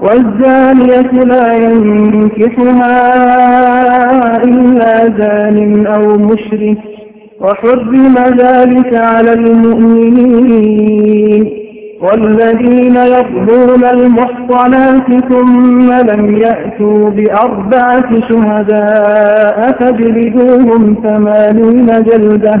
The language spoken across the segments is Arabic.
والزانية لا ينكحها إلا زان أو مشرك وحرم ذلك على المؤمنين. والذين يرضون المحصنات ثم لم يأتوا بأربعة شهداء فاجلدوهم ثمانين جلدة.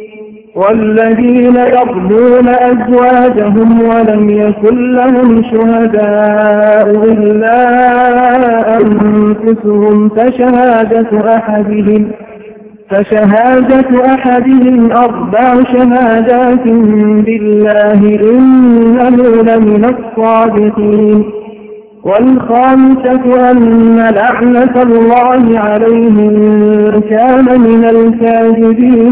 والذين يرضون أزواجهم ولم يكن لهم شهداء إلا أنفسهم فشهادة أحدهم فشهادة أحدهم أربع شهادات بالله إنه لمن الصادقين والخامسة أن لعنة الله عليه كان من الكاذبين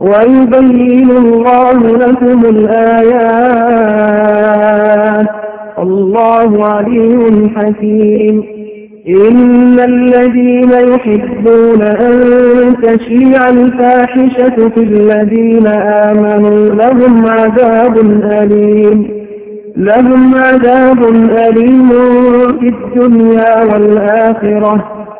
ويبين الله لكم الآيات. الله عليم حكيم. إن الذين يحبون أن تشيع الفاحشة في الذين آمنوا لهم عذاب أليم. لهم عذاب أليم في الدنيا والآخرة.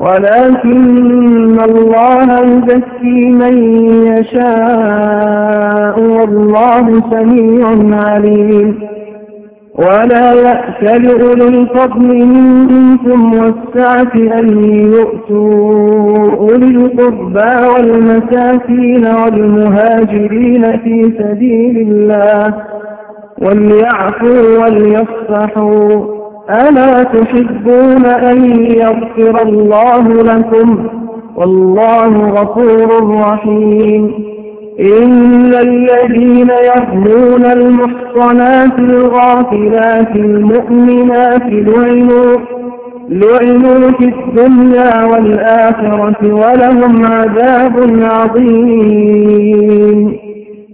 ولكن الله يزكي من يشاء والله سميع عليم. ولا يأكل أولي الفضل منكم والسعة أن يؤتوا أولي القربى والمساكين والمهاجرين في سبيل الله. وليعفوا وليصفحوا. ألا تحبون أن يغفر الله لكم؟ والله غفور رحيم. إن الذين يرمون المحصنات الغافلات المؤمنات لعنوا لعنوا في الدنيا والآخرة ولهم عذاب عظيم.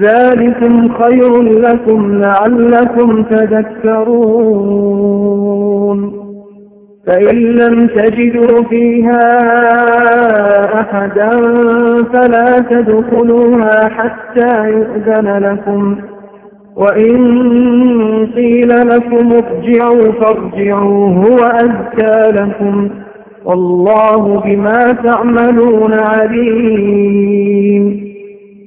ذلكم خير لكم لعلكم تذكرون. فإن لم تجدوا فيها أحدا فلا تدخلوها حتى يؤذن لكم. وإن قيل لكم ارجعوا فارجعوا هو أزكى لكم. والله بما تعملون عليم.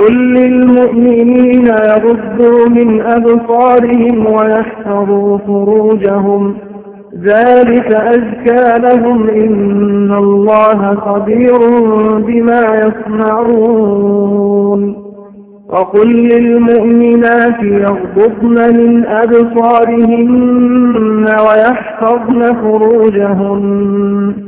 قل للمؤمنين يغضوا من أبصارهم ويحفظوا فروجهم ذلك أزكى لهم إن الله خبير بما يصنعون وقل للمؤمنات يغضبن من أبصارهن ويحفظن فروجهن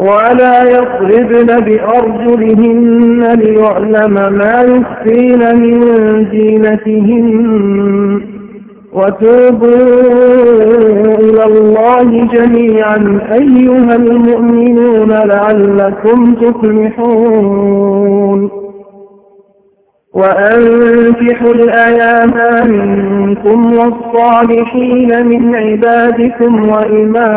ولا يضربن بأرجلهن ليعلم ما يخفين من زينتهن. وتوبوا إلى الله جميعا أيها المؤمنون لعلكم تفلحون. وأنفحوا الأيام منكم والصالحين من عبادكم وإمائكم.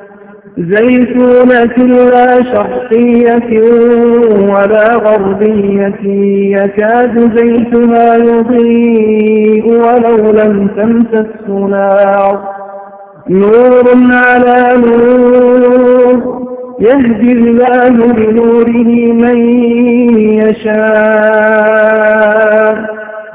زيتونة لا شرقية ولا غربية يكاد زيتها يضيء ولو لم تمسسه نار نور على نور يهدي الله بنوره من يشاء.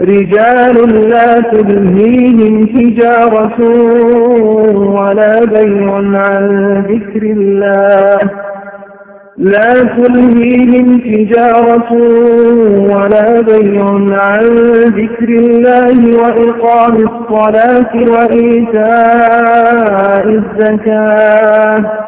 رجال لا تلهيهم تجارة ولا بيع عن ذكر الله. لا تلهيهم تجارة ولا بيع عن ذكر الله وإقام الصلاة وإيتاء الزكاة.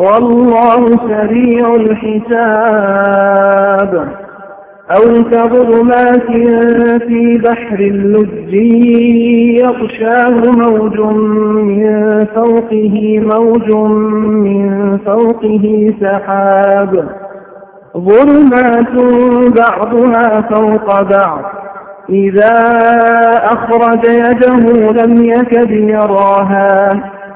والله سريع الحساب. أو كظلمات في بحر اللج يغشاه موج من فوقه موج من فوقه سحاب. ظلمات بعضها فوق بعض. إذا أخرج يده لم يكد يراها.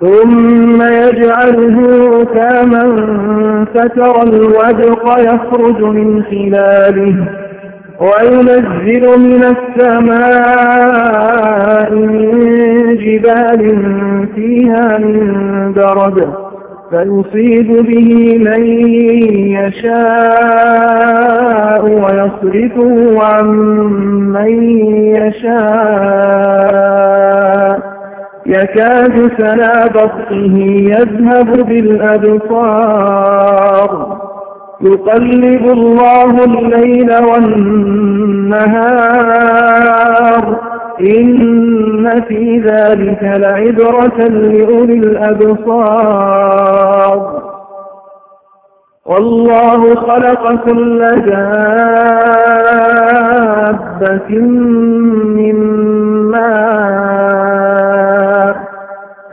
ثم يجعله ركاما فترى الودق يخرج من خلاله وينزل من السماء من جبال فيها من درد فيصيب به من يشاء ويصرفه عن من يشاء يكاد سنا بطه يذهب بالأبصار. يقلب الله الليل والنهار. إن في ذلك لعبرة لأولي الأبصار. والله خلق كل دابة من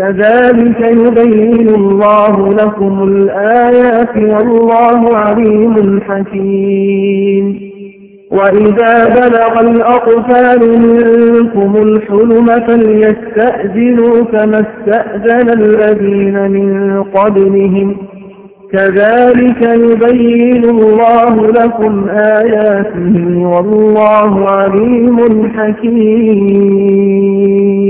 كذلك يبين الله لكم الآيات والله عليم حكيم. وإذا بلغ الأطفال منكم الحلم فليستأذنوا كما استأذن الذين من قبلهم. كذلك يبين الله لكم آياته والله عليم حكيم.